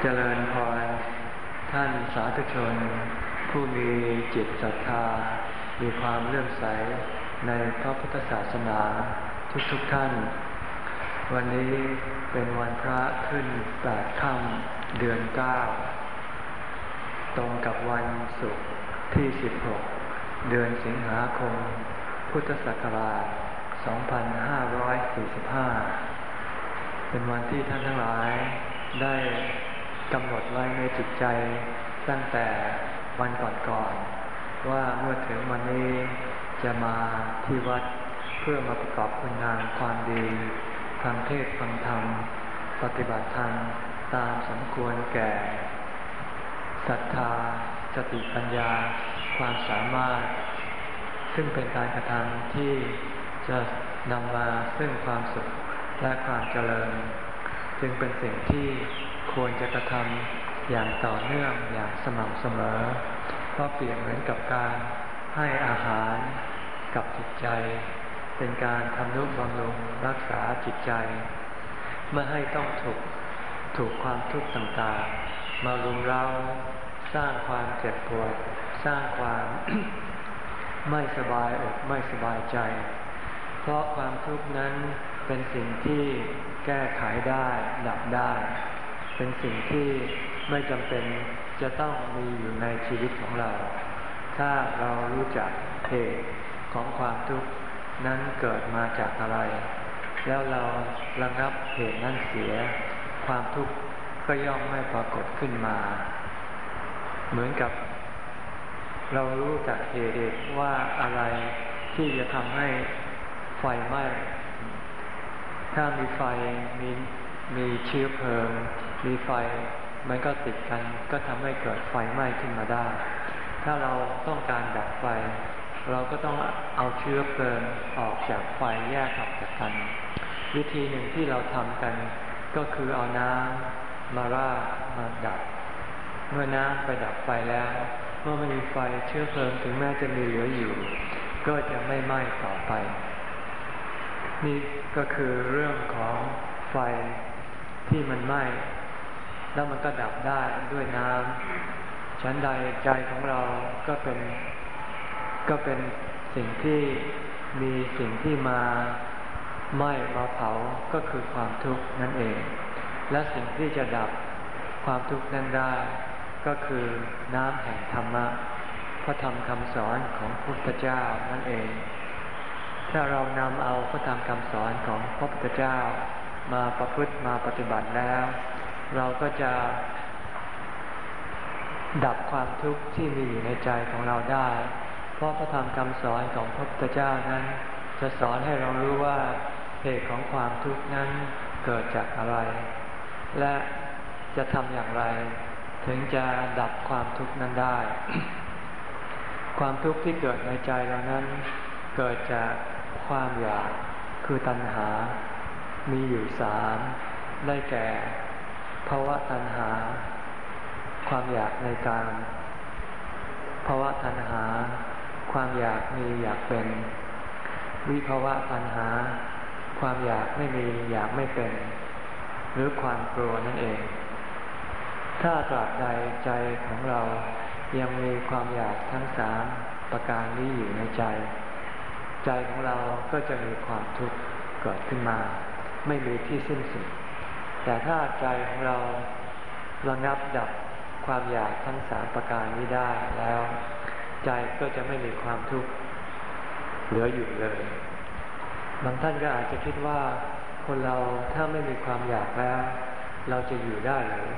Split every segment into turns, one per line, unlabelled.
เจริญพรท่านสาธุชน ผู้มีจิตศรัทธา มีความเลื่อมใสในพระพุทธศาสนาทุกๆทท่าน วันนี้เป็นวันพระขึ้นแปดค่ำเดือนเก้าตรงกับวันศุกร์ที่สิบหกเดือนสิงหาคม พุทธศักราช 2545 เป็นวันที่ท่านทั้งหลายได้กำหนดไว้ในจิตใจตั้งแต่วันก่อนๆว่าเมื่อถึงวันนี้จะมาที่วัดเพื่อมาประกอบคุณงานความดีฟังเทศฟังธรรม ปฏิบัติธรรมตามสมควรแก่ศรัทธาสติปัญญา ความสามารถ ซึ่งเป็นการกระทำที่ จะนำมาซึ่งความสุขและความเจริญ จึงเป็นสิ่งที่ควรจะกระทำอย่างต่อเนื่องอย่างสม่ำเสมอ เพราะเปรียบเหมือนกับการให้อาหารกับจิตใจ เป็นการทำนุบำรุงรักษาจิตใจ ไม่ให้ต้องถูกถูกความทุกข์ต่างๆ มารุมเราสร้างความเจ็บปวด สร้างความไม่สบายอกไม่สบายใจ เพราะความทุกข์นั้นเป็นสิ่งที่แก้ไขได้ดับได้ เป็นสิ่งที่ไม่จำเป็นจะต้องมีอยู่ในชีวิตของเรา ถ้าเรารู้จักเหตุของความทุกข์นั้นเกิดมาจากอะไร แล้วเราระงับเหตุนั้นเสีย ความทุกข์ก็ย่อมไม่ปรากฏขึ้นมา เหมือนกับ เรารู้จากเหตุว่าอะไรที่จะทำให้ ไฟไหม้ ถ้ามีไฟมีมีเชื้อเพลิง มีไฟ มันก็ติดกัน ก็ทำให้เกิดไฟไหม้ขึ้นมาได้ ถ้าเราต้องการดับไฟ เราก็ต้องเอาเชื้อเพลิงออกจากไฟแยกออกจากกัน วิธีหนึ่งที่เราทำกัน ก็คือเอาน้ำมาราดมาดับ เมื่อน้ำไปดับไฟแล้วเมื่อไม่มีไฟเชื้อเพลิงถึงแม้จะมีเหลืออยู่ ก็จะไม่ไหม้ต่อไป นี่ก็คือเรื่องของไฟที่มันไหม้แล้วมันก็ดับได้ด้วยน้ำชั้นใดใจของเราก็เป็นก็เป็นสิ่งที่มีสิ่งที่มาไหม้มาเผาก็คือความทุกข์นั่นเอง และสิ่งที่จะดับความทุกข์นั้นได้ ก็คือน้ำแห่งธรรมะพระธรรมคำสอนของพุทธเจ้านั่นเอง ถ้าเรานำเอาพระธรรมคำสอนของพระพุทธเจ้า มาประพฤติมาปฏิบัติแล้ว เราก็จะ ดับความทุกข์ที่มีอยู่ในใจของเราได้ เพราะพระธรรมคำสอนของพระพุทธเจ้านั้น จะสอนให้เรารู้ว่าเหตุของความทุกข์นั้นเกิดจากอะไร และจะทำอย่างไร ถึงจะดับความทุกข์นั้นได้ ความทุกข์ที่เกิดในใจเรานั้น เกิดจาก ความอยากคือตัณหา มีอยู่สามได้แก่ภาวะตัณหา ความอยากในการภาวะตัณหา ความอยากมีอยากเป็น วิภาวะตัณหา ความอยากไม่มีอยากไม่เป็น หรือความกลัวนั่นเอง ถ้าตราบใดใจของเรายังมีความอยากทั้งสามประการนี้อยู่ในใจ ใจของเราก็จะมีความทุกข์เกิดขึ้นมา ไม่มีที่สิ้นสุด แต่ถ้าใจของเราระงับดับความอยากทั้งสามประการนี้ได้แล้ว ใจก็จะไม่มีความทุกข์เหลืออยู่เลย บางท่านก็อาจจะคิดว่าคนเราถ้าไม่มีความอยากแล้ว เราจะอยู่ได้หรือ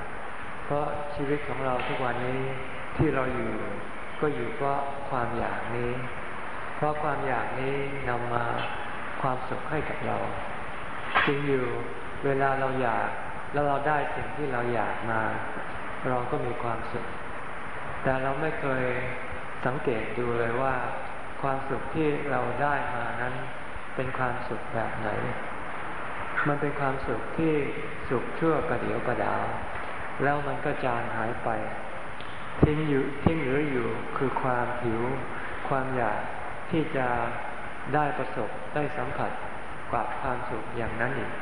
เพราะชีวิตของเราทุกวันนี้ที่เราอยู่ ก็อยู่เพราะความอยากนี้ เพราะความอยากนี้นำมาความสุขให้กับเราจริงอยู่เวลาเราอยากแล้วเราได้สิ่งที่เราอยากมา เราก็มีความสุข แต่เราไม่เคยสังเกตดูเลยว่า ความสุขที่เราได้มานั้น เป็นความสุขแบบไหน มันเป็นความสุขที่สุขชั่วประเดียวประดาว แล้วมันก็จางหายไปทิ้งอยู่ทิ้งเหลืออยู่คือความหิว ความอยาก ที่จะได้ประสบได้สัมผัสกว่าความสุขอย่างนั้นอีก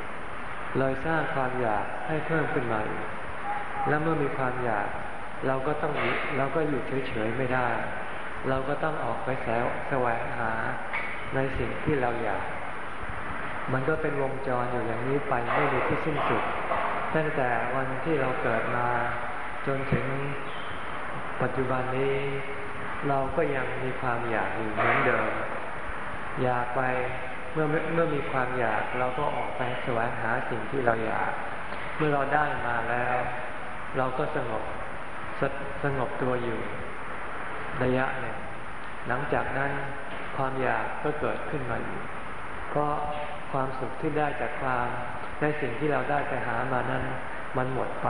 เลยสร้างความอยากให้เพิ่มขึ้นมาอีกแล้วเมื่อมีความอยากเราก็ต้องเราก็อยู่เฉยๆไม่ได้ เราก็ต้องออกไปแสวแสวงหาในสิ่งที่เราอยาก มันก็เป็นวงจรอยู่อย่างนี้ไปไม่มีที่สิ้นสุด ตั้งแต่วันที่เราเกิดมาจนถึงปัจจุบันนี้ เราก็ยังมีความอยากอยู่เหมือนเดิม อยากไปเมื่อเมื่อมีความอยากเราก็ออกไปแสวงหาสิ่งที่เราอยาก เมื่อเราได้มาแล้ว เราก็สงบสสงบตัวอยู่ ระยะหนึ่งหลังจากนั้นความอยากก็เกิดขึ้นมาอีกเพราะความสุขที่ได้จากความในสิ่งที่เราได้ไปหามานั้น มันหมดไป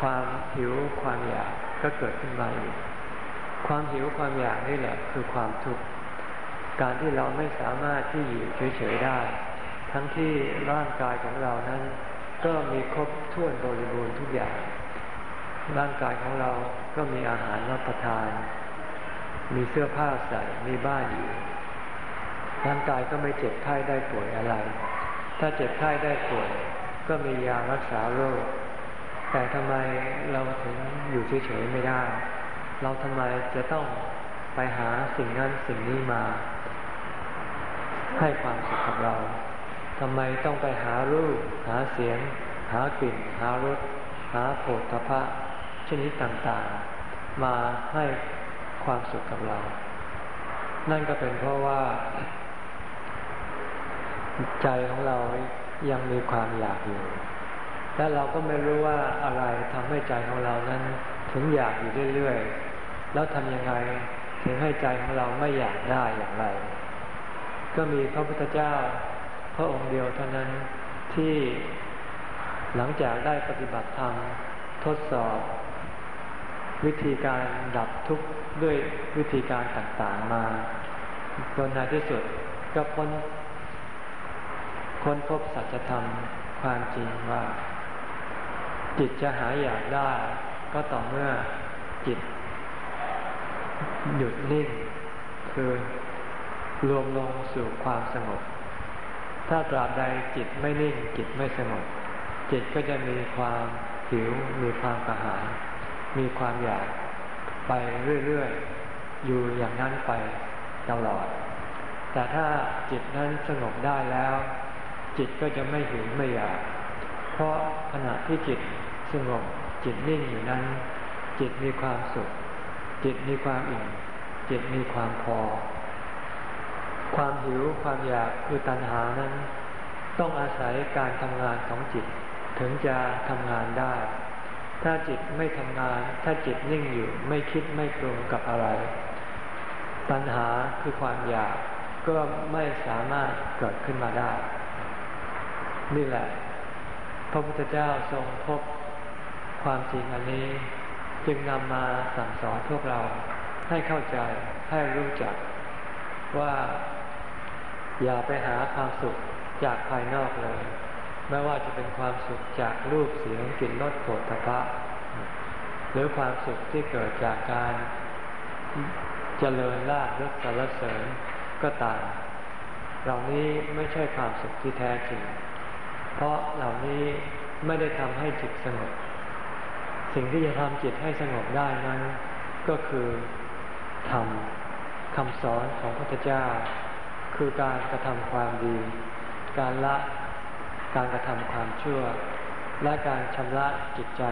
ความหิวความอยากก็เกิดขึ้นมาอีก ความหิวความอยากนี่แหละคือความทุกข์การที่เราไม่สามารถที่อยู่เฉยๆได้ ทั้งที่ร่างกายของเรานั้น ก็มีครบถ้วนบริบูรณ์ทุกอย่าง ร่างกายของเราก็มีอาหารรับประทาน มีเสื้อผ้าใส่มีบ้านอยู่ร่างกายก็ไม่เจ็บไข้ได้ป่วยอะไร ถ้าเจ็บไข้ได้ป่วย ก็มียารักษาโรค แต่ทำไมเราถึงอยู่เฉยๆไม่ได้ เราทำไมจะต้องไปหาสิ่งนั้นสิ่งนี้มา ให้ความสุขกับเราทำไมต้องไปหารูป หาเสียง หากลิ่น หารสหาโผฏฐพะชนิดต่างๆ มาให้ความสุขกับเรา นั่นก็เป็นเพราะว่า ใจของเรายังมีความอยากอยู่ และเราก็ไม่รู้ว่าอะไรทำให้ใจของเรานั้นถึงอยากอยู่เรื่อยๆ แล้วทำยังไงถึงให้ใจของเราไม่อยากได้อย่างไร ก็มีพระพุทธเจ้าพระองค์เดียวเท่านั้นที่หลังจากได้ปฏิบัติธรรมทดสอบ วิธีการดับทุกข์ด้วยวิธีการต่างๆมาจนในที่สุดก็พ้นค้นพบสัจธรรมความจริงว่า จิตจะหายอยากได้ ก็ต่อเมื่อจิต หยุดนิ่ง คือรวมลงสู่ความสงบ ถ้าตราบใดจิตไม่นิ่งจิตไม่สงบ จิตก็จะมีความหิว มีความกระหาย มีความอยากไปเรื่อยๆ อยู่อย่างนั้นไปตลอด แต่ถ้าจิตนั้นสงบได้แล้ว จิตก็จะไม่หิวไม่อยาก เพราะขณะที่จิตสงบจิตนิ่งอยู่นั้น จิตมีความสุข จิตมีความอิ่มจิตมีความพอ ความหิวความอยากคือตัณหานั้น ต้องอาศัยการทำงานของจิต ถึงจะทำงานได้ ถ้าจิตไม่ทำงาน ถ้าจิตนิ่งอยู่ไม่คิดไม่ปรุงกับอะไร ตัณหาคือความอยากก็ไม่สามารถเกิดขึ้นมาได้ นี่แหละ พระพุทธเจ้าทรงพบความจริงอันนี้ จึงนำมาสั่งสอนพวกเราให้เข้าใจให้รู้จักว่า อย่าไปหาความสุขจากภายนอกเลย ไม่ว่าจะเป็นความสุขจากรูปเสียงกลิ่นรสโผฏฐัพพะหรือความสุขที่เกิดจากการเจริญลาภยศสารเสริญก็ตามเหล่านี้ไม่ใช่ความสุขที่แท้จริง เพราะเหล่านี้ไม่ได้ทำให้จิตสงบ สิ่งที่จะทำจิตให้สงบได้นั้น ก็คือทำคำสอนของพระพุทธเจ้า คือการกระทำความดี การละการกระทำความชั่ว และการชำระจิตใจ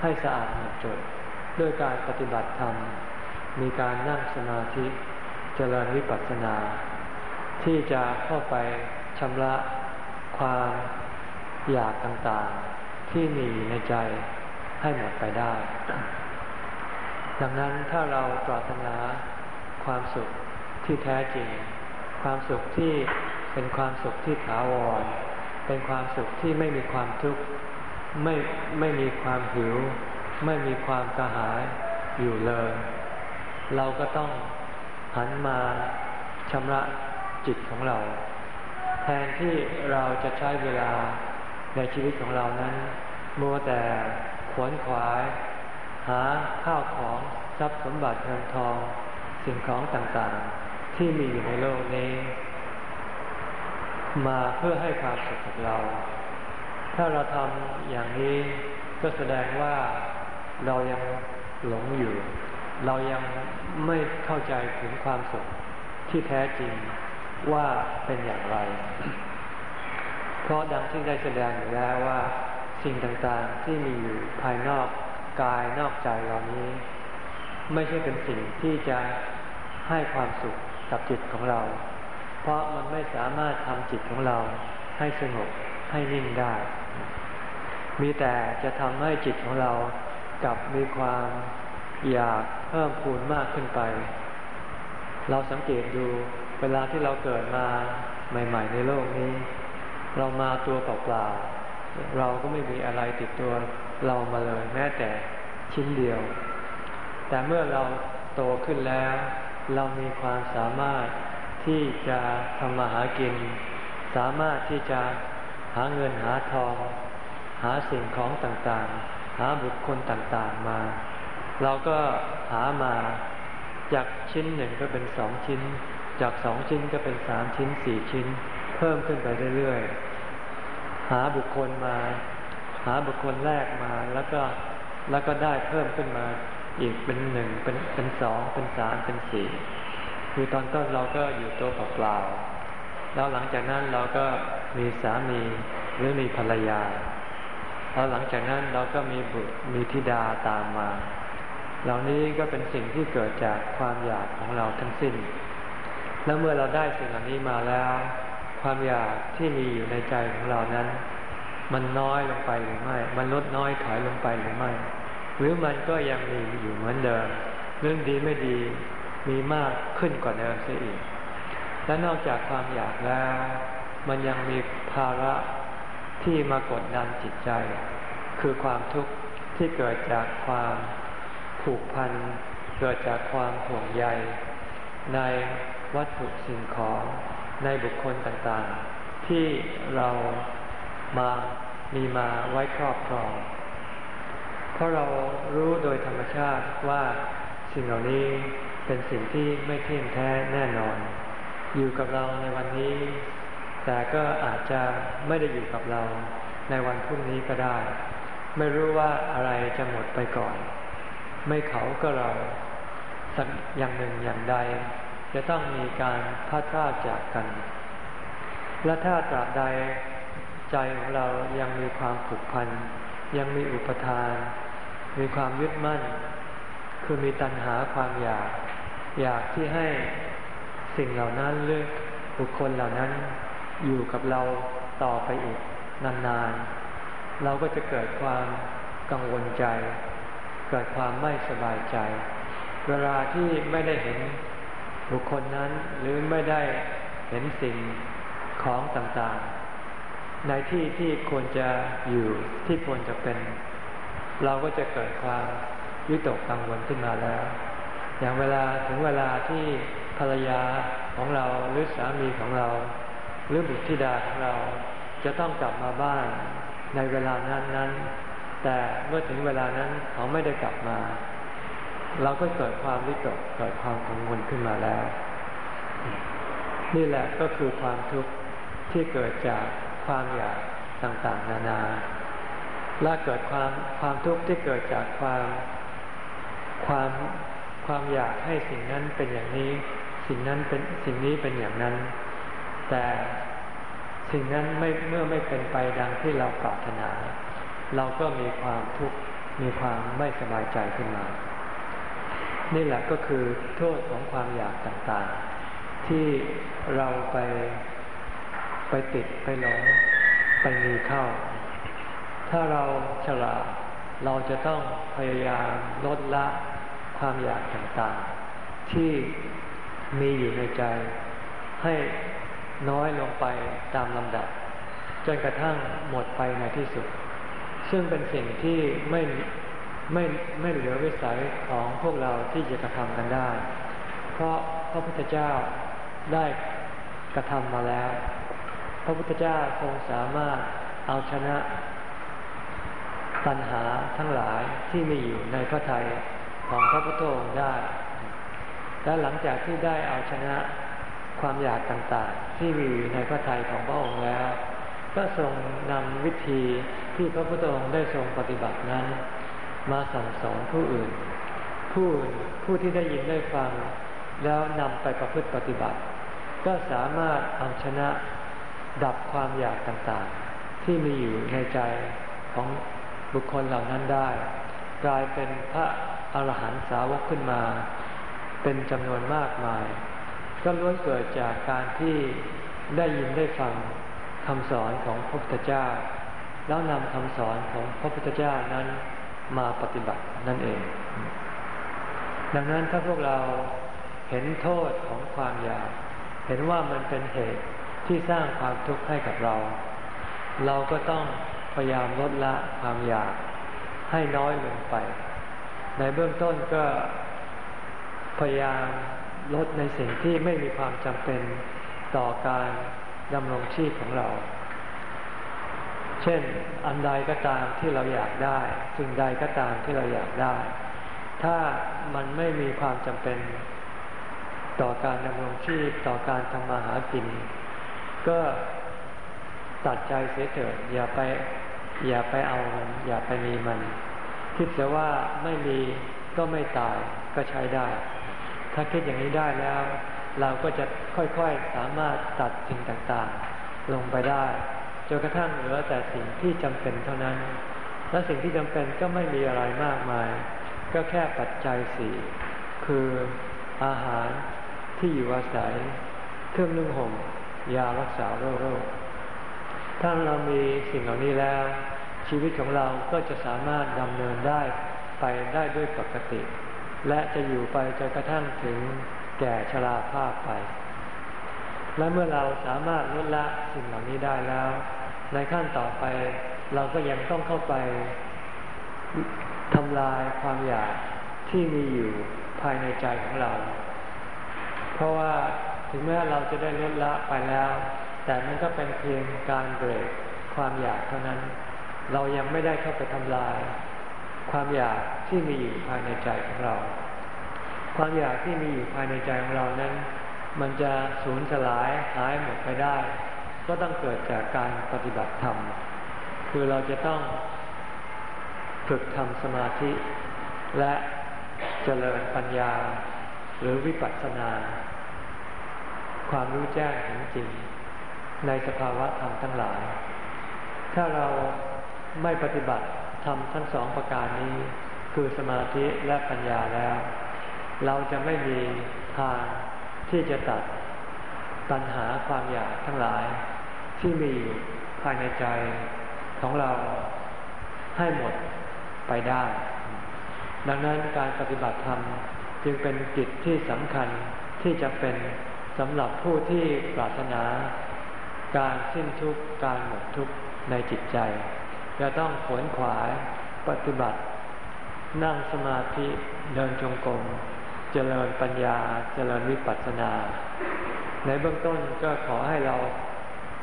ให้สะอาดหมดจด ด้วยการปฏิบัติธรรม มีการนั่งสมาธิเจริญวิปัสสนา ที่จะเข้าไปชำระความอยากต่างๆ ที่มีในใจ ให้หมดไปได้ ดังนั้นถ้าเราปรารถนาความสุขที่แท้จริง ความสุขที่เป็นความสุขที่ถาวร เป็นความสุขที่ไม่มีความทุกข์ไม่ไม่มีความหิว ไม่มีความกระหายอยู่เลย เราก็ต้องหันมาชำระจิตของเรา แทนที่เราจะใช้เวลาในชีวิตของเรานั้นมัวแต่ ขวนขวาย หาข้าวของทรัพย์สมบัติเงินทอง สิ่งของต่างๆ ที่มีอยู่ในโลกนี้ มาเพื่อให้ความสุขกับเรา ถ้าเราทำอย่างนี้ก็แสดงว่าเรายังหลงอยู่ เรายังไม่เข้าใจถึงความสุขที่แท้จริงว่าเป็นอย่างไร เพราะดังที่ได้แสดงอยู่แล้วว่า สิ่งต่างๆที่มีอยู่ภายนอกกายนอกใจเหล่านี้ ไม่ใช่เป็นสิ่งที่จะให้ความสุขกับจิตของเรา เพราะมันไม่สามารถทำจิตของเราให้สงบให้นิ่งได้ มีแต่จะทำให้จิตของเรากลับมีความอยากเพิ่มพูนมากขึ้นไป เราสังเกตดูเวลาที่เราเกิดมาใหม่ ๆ ในโลกนี้ เรามาตัวเปล่าๆ เราก็ไม่มีอะไรติดตัวเรามาเลย แม้แต่ชิ้นเดียว แต่เมื่อเราโตขึ้นแล้ว เรามีความสามารถที่จะทำมาหากิน สามารถที่จะหาเงินหาทอง หาสิ่งของต่างๆ หาบุคคลต่างๆมา เราก็หามาจากชิ้นหนึ่งก็เป็นสองชิ้น จากสองชิ้นก็เป็นสามชิ้นสี่ชิ้น เพิ่มขึ้นไปเรื่อยๆ หาบุคคลมา หาบุคคลแรกมาแล้วก็แล้วก็ได้เพิ่มขึ้นมาอีกเป็นหนึ่งเป็นเป็นสองเป็นสามเป็นสี่คือตอนต้นเราก็อยู่ตัวเปล่าๆแล้วหลังจากนั้นเราก็มีสามีหรือมีภรรยา แล้วหลังจากนั้นเราก็มีบุตรมีธิดาตามมา เหล่านี้ก็เป็นสิ่งที่เกิดจากความอยากของเราทั้งสิ้น แล้วเมื่อเราได้สิ่งเหล่านี้มาแล้ว ความอยากที่มีอยู่ในใจของเรานั้น มันน้อยลงไปหรือไม่ มันลดน้อยถอยลงไปหรือไม่ หรือมันก็ยังมีอยู่เหมือนเดิม เรื่องดีไม่ดีมีมากขึ้นกว่าเดิมเสียอีก และนอกจากความอยากแล้ว มันยังมีภาระที่มากดดันจิตใจ คือความทุกข์ที่เกิดจากความผูกพัน เกิดจากความห่วงใย ในวัตถุสิ่งของ ในบุคคลต่างๆ ที่เรามามีมาไว้ครอบครอง เพราะเรารู้โดยธรรมชาติว่าสิ่งเหล่านี้เป็นสิ่งที่ไม่เที่ยงแท้แน่นอน อยู่กับเราในวันนี้ แต่ก็อาจจะไม่ได้อยู่กับเราในวันพรุ่งนี้ก็ได้ ไม่รู้ว่าอะไรจะหมดไปก่อน ไม่เขาก็เราสักอย่างหนึ่งอย่างใด จะต้องมีการพัดพลาดจากกัน และถ้าตราบใดใจของเรายังมีความผูกพัน ยังมีอุปทาน มีความยึดมั่น คือมีตัณหาความอยาก อยากที่ให้สิ่งเหล่านั้นหรือบุคคลเหล่านั้นอยู่กับเราต่อไปอีกนานๆ เราก็จะเกิดความกังวลใจ เกิดความไม่สบายใจ เวลาที่ไม่ได้เห็น บุคคลนั้นหรือไม่ได้เห็นสิ่งของต่างๆ ในที่ที่ควรจะอยู่ที่ควรจะเป็น เราก็จะเกิดความวิตกกังวลขึ้นมาแล้ว อย่างเวลาถึงเวลาที่ภรรยาของเราหรือสามีของเรา หรือบุตรธิดาของเราจะต้องกลับมาบ้านในเวลานั้นนั้นแต่เมื่อถึงเวลานั้นเขาไม่ได้กลับมา เราก็เกิดความวิตกเกิดความกังวลขึ้นมาแล้ว นี่แหละก็คือความทุกข์ที่เกิดจากความอยากต่างๆ นานาและเกิดความความทุกข์ที่เกิดจากความความความอยากให้สิ่งนั้นเป็นอย่างนี้ สิ่งนั้นเป็นสิ่งนี้เป็นอย่างนั้น แต่สิ่งนั้นไม่เมื่อไม่เป็นไปดังที่เราปรารถนา เราก็มีความทุกข์มีความไม่สบายใจขึ้นมา นี่แหละก็คือโทษของความอยากต่างๆ ที่เราไปไปติดไปหลงไปมีเข้า ถ้าเราฉลาดเราจะต้องพยายามลดละความอยากต่างๆ ที่มีอยู่ในใจ ให้น้อยลงไปตามลำดับ จนกระทั่งหมดไปในที่สุด ซึ่งเป็นสิ่งที่ไม่ ไม่ไม่เหลือวิสัยของพวกเราที่จะกระทำกันได้ เพราะพระพุทธเจ้าได้กระทำมาแล้ว พระพุทธเจ้าทรงสามารถเอาชนะตัณหาทั้งหลายที่มีอยู่ในพระทัยของพระพุทธองค์ได้ และหลังจากที่ได้เอาชนะความอยากต่างๆ ที่มีอยู่ในพระทัยของพระองค์แล้ว ก็ทรงนำวิธีที่พระพุทธองค์ได้ทรงปฏิบัตินั้น มาสั่งสอนผู้อื่น ผู้ผู้ที่ได้ยินได้ฟัง แล้วนำไปประพฤติปฏิบัติ ก็สามารถเอาชนะดับความอยากต่างๆ ที่มีอยู่ในใจของบุคคลเหล่านั้นได้ กลายเป็นพระอรหันตสาวกขึ้นมา เป็นจำนวนมากมาย ก็ล้วนเกิดจากการที่ได้ยินได้ฟังคำสอนของพระพุทธเจ้า แล้วนำคำสอนของพระพุทธเจ้านั้น มาปฏิบัตินั่นเอง ดังนั้นถ้าพวกเราเห็นโทษของความอยาก เห็นว่ามันเป็นเหตุที่สร้างความทุกข์ให้กับเรา เราก็ต้องพยายามลดละความอยากให้น้อยลงไป ในเบื้องต้นก็พยายามลดในสิ่งที่ไม่มีความจำเป็นต่อการดำรงชีพของเรา เช่น อันใดก็ตามที่เราอยากได้สิ่งใดก็ตามที่เราอยากได้ ถ้ามันไม่มีความจำเป็นต่อการดำรงชีพต่อการทำมาหากิน ก็ตัดใจเสียเถิดอย่าไปอย่าไปเอามันอย่าไปมีมัน คิดแต่ว่าไม่มีก็ไม่ตายก็ใช้ได้ ถ้าคิดอย่างนี้ได้แล้ว เราก็จะค่อยๆสามารถตัดสิ่งต่างๆ ลงไปได้ จนกระทั่งเหลือแต่สิ่งที่จำเป็นเท่านั้น และสิ่งที่จำเป็นก็ไม่มีอะไรมากมาย ก็แค่ปัจจัยสี่คืออาหารที่อยู่อาศัย เครื่องนุ่งห่มยารักษาโรคถ้าเรามีสิ่งเหล่านี้แล้ว ชีวิตของเราก็จะสามารถดำเนินได้ไปได้ด้วยปกติ และจะอยู่ไปจนกระทั่งถึงแก่ชราภาพไป และเมื่อเราสามารถลดละสิ่งเหล่านี้ได้แล้ว ในขั้นต่อไปเราก็ยังต้องเข้าไปทำลายความอยากที่มีอยู่ภายในใจของเรา เพราะว่าถึงแม้เราจะได้ลดละไปแล้ว แต่มันก็เป็นเพียงการเบรกความอยากเท่านั้น เรายังไม่ได้เข้าไปทำลาย ความอยากที่มีอยู่ภายในใจของเรา ความอยากที่มีอยู่ภายในใจของเรานั้น มันจะสูญสลายหายหมดไปได้ ก็ต้องเกิดจากการปฏิบัติธรรม คือเราจะต้องฝึกทำสมาธิ และเจริญปัญญา หรือวิปัสสนา ความรู้แจ้งเห็นจริง ในสภาวะธรรมทั้งหลาย ถ้าเราไม่ปฏิบัติทำทั้งสองประการนี้ คือสมาธิและปัญญาแล้ว เราจะไม่มีทาง ที่จะตัดปัญหาความอยากทั้งหลาย ที่มีอยู่ภายในใจของเราให้หมดไปได้ ดังนั้นการปฏิบัติธรรมจึงเป็นกิจที่สำคัญที่จะเป็นสำหรับผู้ที่ปรารถนา การสิ้นทุกข์การหมดทุกข์ในจิตใจ จะต้องขวนขวายปฏิบัติ นั่งสมาธิเดินจงกรม เจริญปัญญาเจริญวิปัสสนา ในเบื้องต้นก็ขอให้เรา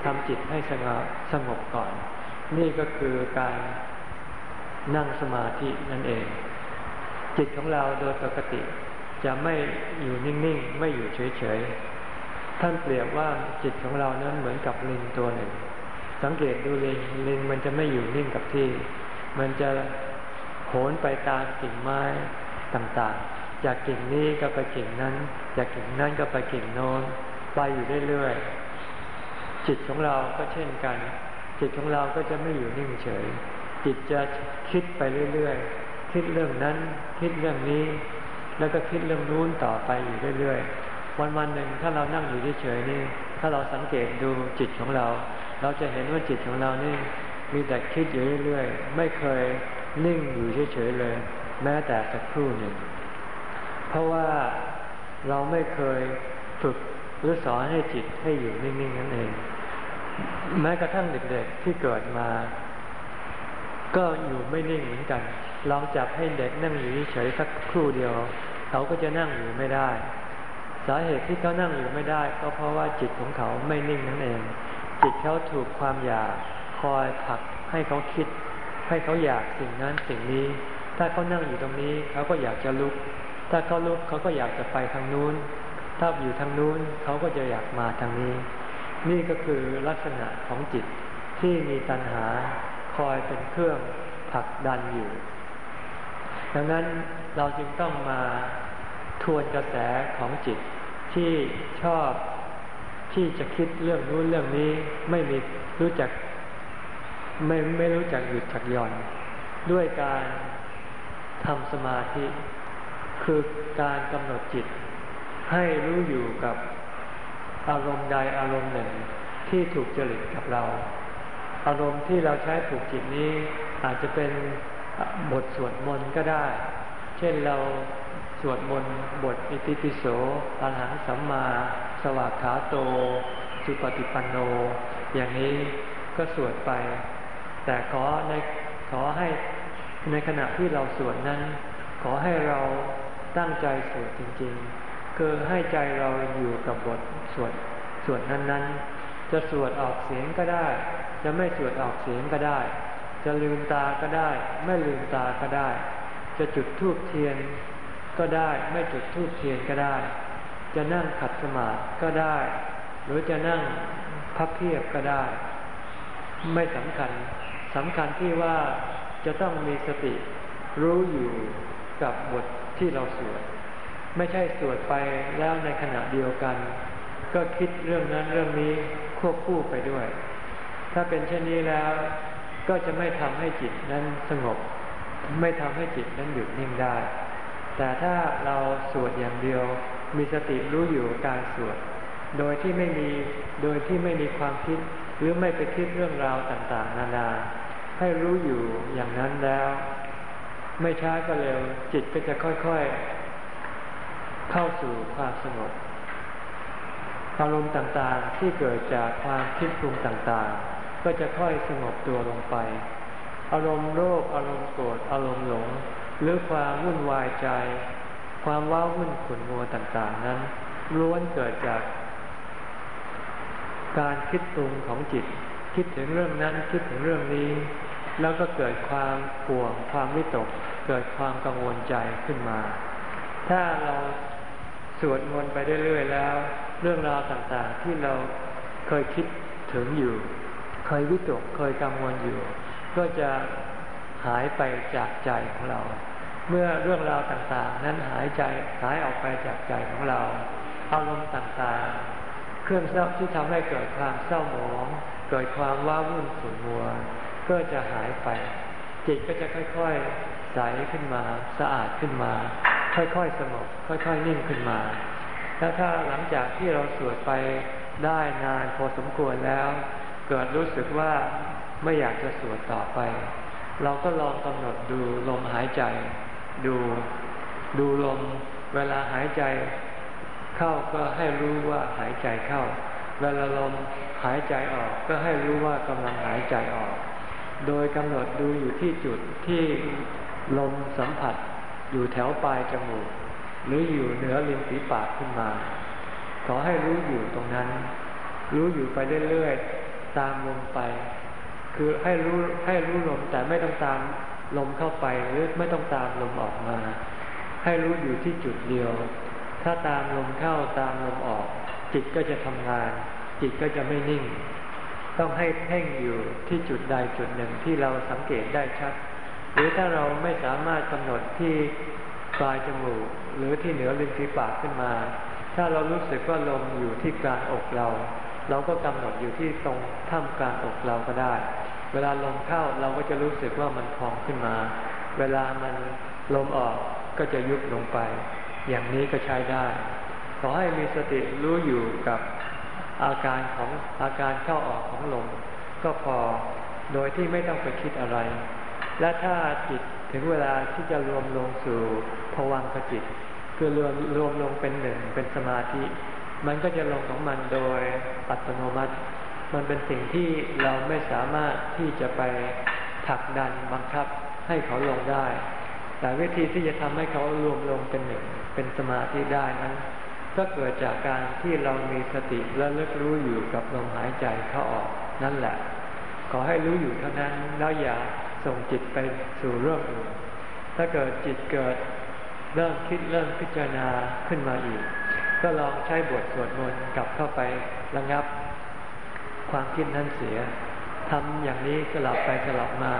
ทำจิตให้สงบสงบก่อน นี่ก็คือการนั่งสมาธินั่นเอง จิตของเราโดยปกติ จะไม่อยู่นิ่งๆ ไม่อยู่เฉยๆ ท่านเปรียบว่าจิตของเรานั้นเหมือนกับลิงตัวหนึ่ง สังเกตดูลิงลิงมันจะไม่อยู่นิ่งกับที่ มันจะโหนไปตามกิ่งไม้ต่างๆ จากกิ่งนี้ก็ไปกิ่งนั้น จากกิ่งนั้นก็ไปกิ่งโน้นไปอยู่เรื่อยๆจิตของเราก็เช่นกัน จิตของเราก็จะไม่อยู่นิ่งเฉย จิตจะคิดไปเรื่อยๆคิดเรื่องนั้น คิดเรื่องนี้ แล้วก็คิดเรื่องนู้นต่อไปอยู่เรื่อยๆวันวันหนึ่งถ้าเรานั่งอยู่เฉยๆนี่ ถ้าเราสังเกตดูจิตของเรา เราจะเห็นว่าจิตของเรานี่มีแต่คิดอยู่เรื่อยๆไม่เคยนิ่งอยู่เฉยๆเลย แม้แต่สักครู่หนึ่ง เพราะว่าเราไม่เคยฝึกหรือสอนให้จิตให้อยู่นิ่งๆนั่นเอง แม้กระทั่งเด็กๆที่เกิดมา ก็อยู่ไม่นิ่งเหมือนกัน ลองจับให้เด็กนั่งอยู่เฉยสักครู่เดียว เขาก็จะนั่งอยู่ไม่ได้ สาเหตุที่เขานั่งอยู่ไม่ได้ ก็เพราะว่าจิตของเขาไม่นิ่งนั่นเอง จิตเขาถูกความอยากคอยผลักให้เขาคิด ให้เขาอยากสิ่งนั้นสิ่งนี้ ถ้าเขานั่งอยู่ตรงนี้เขาก็อยากจะลุก ถ้าเขาลุกเขาก็อยากจะไปทางนู้น ถ้าอยู่ทางนู้นเขาก็จะอยากมาทางนี้ นี่ก็คือลักษณะของจิตที่มีตัณหาคอยเป็นเครื่องผลักดันอยู่ ดังนั้นเราจึงต้องมาทวนกระแสของจิตที่ชอบที่จะคิดเรื่องนู้นเรื่องนี้ไม่มีรู้จักไม่ไม่รู้จักหยุดจักย่อน ด้วยการทำสมาธิ คือการกำหนดจิต ให้รู้อยู่กับอารมณ์ใดอารมณ์หนึ่งที่ถูกจริตกับเรา อารมณ์ที่เราใช้ผูกจิตนี้อาจจะเป็นบทสวดมนต์ก็ได้ เช่นเราสวดมนต์บทอิติปิโสอรหังสัมมา สวากขาโต สุปฏิปันโน อย่างนี้ก็สวดไป แต่ขอในขอให้ในขณะที่เราสวดนั้น ขอให้เรา ตั้งใจสวดจริงๆ คือให้ใจเราอยู่กับบทสวดสวดนั้นๆ จะสวดออกเสียงก็ได้ จะไม่สวดออกเสียงก็ได้ จะลืมตาก็ได้ ไม่ลืมตาก็ได้ จะจุดธูปเทียนก็ได้ ไม่จุดธูปเทียนก็ได้ จะนั่งขัดสมาธิก็ได้ หรือจะนั่งพับเพียบก็ได้ ไม่สำคัญสำคัญที่ว่าจะต้องมีสติรู้อยู่กับบท ที่เราสวดไม่ใช่สวดไปแล้วในขณะเดียวกัน ก็คิดเรื่องนั้นเรื่องนี้ควบคู่ไปด้วย ถ้าเป็นเช่นนี้แล้วก็จะไม่ทำให้จิตนั้นสงบ ไม่ทำให้จิตนั้นหยุดนิ่งได้ แต่ถ้าเราสวดอย่างเดียว มีสติรู้อยู่การสวด โดยที่ไม่มีโดยที่ไม่มีความคิด หรือไม่ไปคิดเรื่องราวต่างๆ นานา ให้รู้อยู่อย่างนั้นแล้ว ไม่ช้าก็เร็ว จิตก็จะค่อยๆ เข้าสู่ความสงบอารมณ์ต่างๆที่เกิดจากความคิดปรุงต่างๆ ก็จะค่อยสงบตัวลงไป อารมณ์โลภอารมณ์โกรธอารมณ์หลง หรือความวุ่นวายใจ ความว้าวุ่นขุ่นมัวต่างๆ นั้นล้วนเกิดจาก การคิดปรุงของจิต คิดถึงเรื่องนั้นคิดถึงเรื่องนี้ แล้วก็เกิดความห่วงความวิตก กิดความกังวลใจขึ้นมา ถ้าเราสวดมนต์ไปเรื่อยๆแล้ว เรื่องราวต่างๆที่เราเคยคิดถึงอยู่ เคยวิตกเคยกังวลอยู่ ก็จะหายไปจากใจของเรา เมื่อเรื่องราวต่างๆ นั้นหายใจหายออกไปจากใจของเรา อารมณ์ต่างๆ เครื่องเศร้าที่ทำให้เกิดความเศร้าหมอง เกิดความว้าวุ่นขุ่นมัว ก็จะหายไป จิตก็จะค่อยๆ ใสขึ้นมา สะอาดขึ้นมา ค่อยๆสงบค่อยๆนิ่งขึ้นมา แล้วถ้าหลังจากที่เราสวดไปได้นานพอสมควรแล้ว เกิดรู้สึกว่าไม่อยากจะสวดต่อไป เราก็ลองกำหนดดูลมหายใจ ดูดูลม เวลาหายใจเข้าก็ให้รู้ว่าหายใจเข้า เวลาลมหายใจออกก็ให้รู้ว่ากำลังหายใจออก โดยกำหนดดูอยู่ที่จุดที่ ลมสัมผัสอยู่แถวปลายจมูก หรืออยู่เหนือริมฝีปากขึ้นมา ขอให้รู้อยู่ตรงนั้น รู้อยู่ไปเรื่อยๆตามลมไป คือให้รู้ให้รู้ลมแต่ไม่ต้องตามลมเข้าไปหรือไม่ต้องตามลมออกมา ให้รู้อยู่ที่จุดเดียว ถ้าตามลมเข้าตามลมออก จิตก็จะทำงาน จิตก็จะไม่นิ่ง ต้องให้เพ่งอยู่ที่จุดใดจุดหนึ่งที่เราสังเกตได้ชัด หรือถ้าเราไม่สามารถกำหนดที่ปลายจมูก หรือที่เหนือริมฝีปากขึ้นมา ถ้าเรารู้สึกว่าลมอยู่ที่กลางอกเรา เราก็กำหนดอยู่ที่ตรงท่ามกลางอกเราก็ได้ เวลาลมเข้าเราก็จะรู้สึกว่ามันพองขึ้นมา เวลามันลมออกก็จะยุบลงไป อย่างนี้ก็ใช้ได้ ขอให้มีสติรู้อยู่กับอาการของอาการเข้าออกของลมก็พอโดยที่ไม่ต้องไปคิดอะไร และถ้าจิตถึงเวลาที่จะรวมลงสู่ภวังคจิต คือรวมรวมลงเป็นหนึ่งเป็นสมาธิ มันก็จะลงของมันโดยอัตโนมัติ มันเป็นสิ่งที่เราไม่สามารถที่จะไปผลักดันบังคับให้เขาลงได้ แต่วิธีที่จะทำให้เขารวมลงเป็นหนึ่งเป็นสมาธิได้นั้น ก็เกิดจากการที่เรามีสติและเลิกรู้อยู่กับลมหายใจเข้าออกนั่นแหละ ขอให้รู้อยู่เท่านั้นแล้วอย่า ส่งจิตไปสู่เรื่องอื่นถ้าเกิดจิตเกิดเริ่มคิดเริ่มพิจารณาขึ้นมาอีก ก็ลองใช้บทสวดมนต์กลับเข้าไประงับ ความคิดนั้นเสียทำอย่างนี้สลับไปสลับมา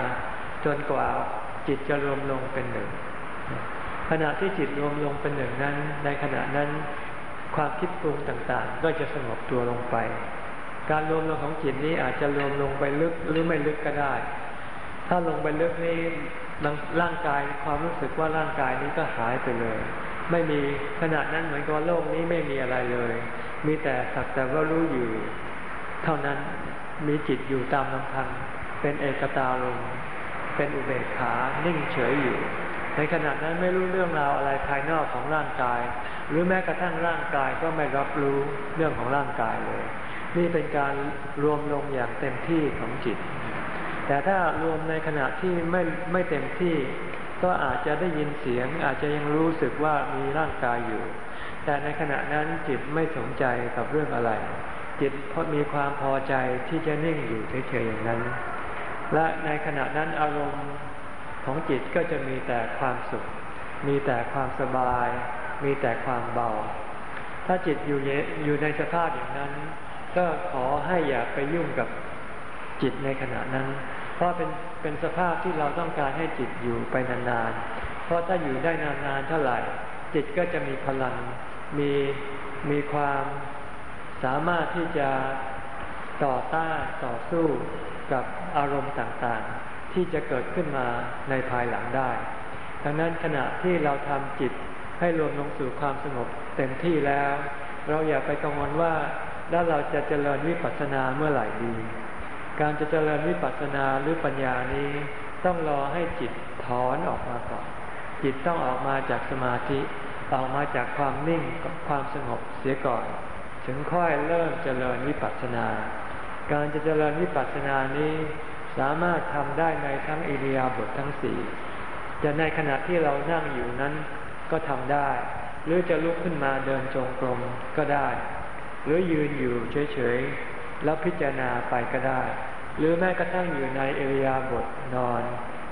จนกว่าจิตจะรวมลงเป็นหนึ่ง ขณะที่จิตรวมลงเป็นหนึ่งนั้น ในขณะนั้นความคิดปรุงต่างๆ ก็จะสงบตัวลงไป การรวมลงของจิตนี้อาจจะรวมลงไปลึกหรือไม่ลึกก็ได้ ถ้าลงไปลึกนี้ร่างกายความรู้สึกว่าร่างกายนี้ก็หายไปเลย ไม่มีขนาดนั้นเหมือนกับโลกนี้ไม่มีอะไรเลย มีแต่สักแต่ว่ารู้อยู่ เท่านั้นมีจิตอยู่ตามลำพังเป็นเอกตาลมเป็นอุเบกขานิ่งเฉยอยู่ ในขณะนั้นไม่รู้เรื่องราวอะไรภายนอกของร่างกาย หรือแม้กระทั่งร่างกายก็ไม่รับรู้เรื่องของร่างกายเลย นี่เป็นการรวมลงอย่างเต็มที่ของจิต แต่ถ้ารวมในขณะที่ไม่ไม่เต็มที่ ก็อาจจะได้ยินเสียง อาจจะยังรู้สึกว่ามีร่างกายอยู่ แต่ในขณะนั้นจิตไม่สนใจกับเรื่องอะไร จิตพราะมีความพอใจที่จะนิ่งอยู่เฉยๆอย่างนั้น และในขณะนั้นอารมณ์ของจิตก็จะมีแต่ความสุข มีแต่ความสบาย มีแต่ความเบา ถ้าจิตอยู่เยอยู่ในสภาพอย่างนั้น ก็ขอให้อย่าไปยุ่งกับจิตในขณะนั้น ราะเป็นเป็นสภาพที่เราต้องการให้จิตอยู่ไปนานๆ เพราะถ้าอยู่ได้นานๆเท่าไหร่ จิตก็จะมีพลัง มีมีความสามารถที่จะต่อต้านต่อสู้กับอารมณ์ต่างๆ ที่จะเกิดขึ้นมาในภายหลังได้ ดังนั้นขณะที่เราทำจิตให้รวมลงสู่ความสงบเต็มที่แล้ว เราอย่าไปกังวลว่าแล้วเราจะเจริญวิปัสสนาเมื่อไหร่ดี การจะเจริญวิปัสสนาหรือปัญญานี้ ต้องรอให้จิตถอนออกมาก่อน จิตต้องออกมาจากสมาธิออกมาจากความนิ่งความสงบเสียก่อน ถึงค่อยเริ่มเจริญวิปัสสนา การจะเจริญวิปัสสนานี้สามารถทำได้ในทั้งอิริยาบถททั้งสี่จะในขณะที่เรานั่งอยู่นั้นก็ทำได้ หรือจะลุกขึ้นมาเดินจงกรมก็ได้ หรือยืนอยู่เฉยๆ แล้วพิจารณาไปก็ได้ หรือแม้กระทั่งอยู่ในเอริยาบถนอน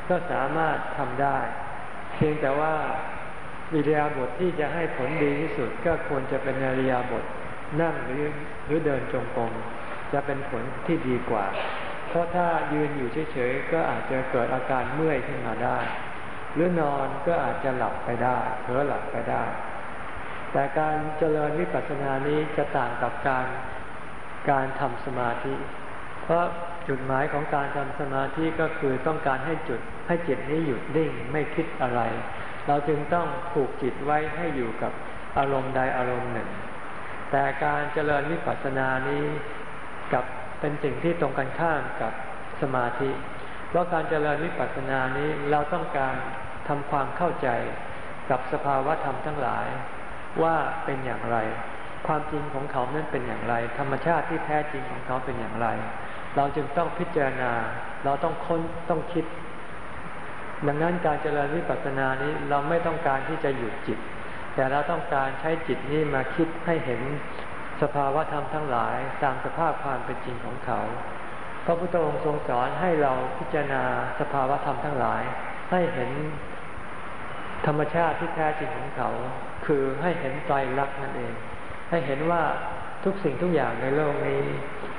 ก็สามารถทำได้ เพียงแต่ว่าอิริยาบทที่จะให้ผลดีที่สุดก็ควรจะเป็นอิริยาบถนั่งหรือหรือเดินจงกรมจะเป็นผลที่ดีกว่า เพราะถ้ายืนอยู่เฉยๆก็อาจจะเกิดอาการเมื่อยขึ้นมาได้ หรือนอนก็อาจจะหลับไปได้เผลอหลับไปได้ แต่การเจริญวิปัสสนานี้จะต่างกับการการทำสมาธิ เพราะ จุดหมายของการทำสมาธิก็คือต้องการให้จุดให้จิตนี้หยุดนิ่งไม่คิดอะไร เราจึงต้องผูกจิตไว้ให้อยู่กับอารมณ์ใดอารมณ์หนึ่ง แต่การเจริญวิปัสสนานี้กับเป็นสิ่งที่ตรงกันข้ามกับสมาธิ เพราะการเจริญวิปัสสนานี้เราต้องการทำความเข้าใจกับสภาวะธรรมทั้งหลายว่าเป็นอย่างไร ความจริงของเขานั้นเป็นอย่างไร ธรรมชาติที่แท้จริงของเขาเป็นอย่างไร เราจึงต้องพิจารณา เราต้องค้นต้องคิด ดังนั้นการเจริญวิปัสสนานี้เราไม่ต้องการที่จะหยุดจิต แต่เราต้องการใช้จิตนี้มาคิดให้เห็นสภาวะธรรมทั้งหลายตามสภาพความเป็นจริงของเขา พระพุทธองค์ทรงสอนให้เราพิจารณาสภาวะธรรมทั้งหลาย ให้เห็นธรรมชาติที่แท้จริงของเขา คือให้เห็นใจรักนั่นเอง ให้เห็นว่า ทุกสิ่งทุกอย่างในโลกนี้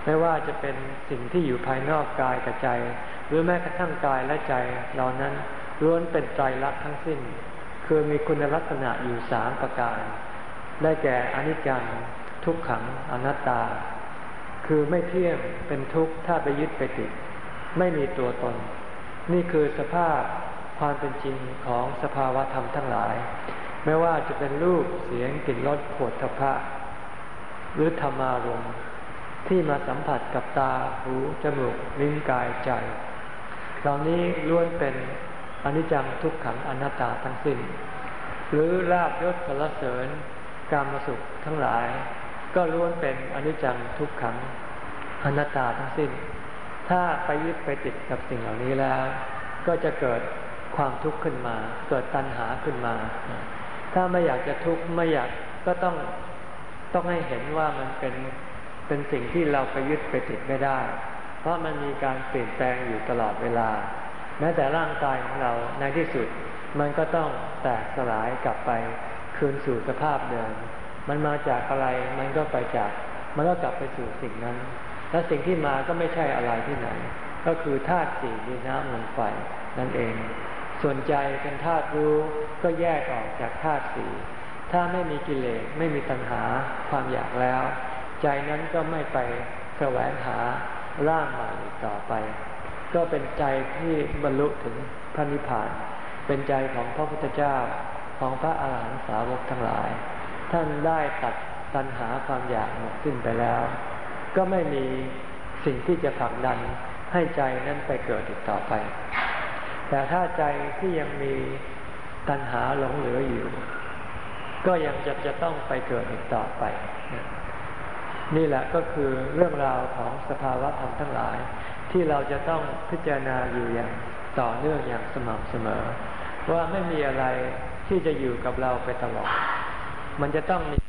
ไม่ว่าจะเป็นสิ่งที่อยู่ภายนอกกายกับใจ หรือแม้กระทั่งกายและใจเหล่านั้นล้วนเป็นใจรักทั้งสิ้น คือมีคุณลักษณะอยู่สามประการ ได้แก่อนิจจังทุกขังอนัตตา คือไม่เที่ยงเป็นทุกข์ถ้าไปยึดไปติด ไม่มีตัวตน นี่คือสภาพความเป็นจริงของสภาวะธรรมทั้งหลาย ไม่ว่าจะเป็นรูปเสียงกลิ่นรสโผฏฐพะ หรือธรรมารมที่มาสัมผัสกับตาหูจมูกลิ้นกายใจ เหล่านี้ล้วนเป็นอนิจจังทุกขังอนัตตาทั้งสิ้น หรือลาบยศสรเสริญกามสุขทั้งหลาย ก็ล้วนเป็นอนิจจังทุกขังอนัตตาทั้งสิ้น ถ้าไปยึดไปติดกับสิ่งเหล่านี้แล้ว ก็จะเกิดความทุกข์ขึ้นมา เกิดตัณหาขึ้นมา ถ้าไม่อยากจะทุกข์ไม่อยากก็ต้อง ต้องให้เห็นว่ามันเป็นเป็นสิ่งที่เราไปยึดไปติดไม่ได้ เพราะมันมีการเปลี่ยนแปลงอยู่ตลอดเวลา แม้แต่ร่างกายของเราในที่สุด มันก็ต้องแตกสลายกลับไปคืนสู่สภาพเดิม มันมาจากอะไรมันก็ไปจาก มันก็กลับไปสู่สิ่งนั้น และสิ่งที่มาก็ไม่ใช่อะไรที่ไหน ก็คือธาตุสี่ดินน้ำลมไฟนั่นเอง ส่วนใจเป็นธาตุรู้ก็แยกออกจากธาตุสี่ ถ้าไม่มีกิเลสไม่มีตัณหาความอยากแล้ว ใจนั้นก็ไม่ไปแสวงหาร่างใหม่ต่อไป ก็เป็นใจที่บรรลุถึงพระนิพพาน เป็นใจของพระพุทธเจ้าของพระอาหารหันตสาวกทั้งหลาย ท่านได้ตัดตัณหาความอยากหมดสิ้นไปแล้ว ก็ไม่มีสิ่งที่จะผลักดันให้ใจนั้นไปเกิดอีกต่อไป แต่ถ้าใจที่ยังมีตัณหาหลงเหลืออยู่ ก็ยังจะจะต้องไปเกิดอีกต่อไป นี่แหละก็คือเรื่องราวของสภาวะธรรมทั้งหลาย ที่เราจะต้องพิจารณาอยู่อย่างต่อเนื่องอย่างสม่ำเสมอ ว่าไม่มีอะไรที่จะอยู่กับเราไปตลอด มันจะต้องมี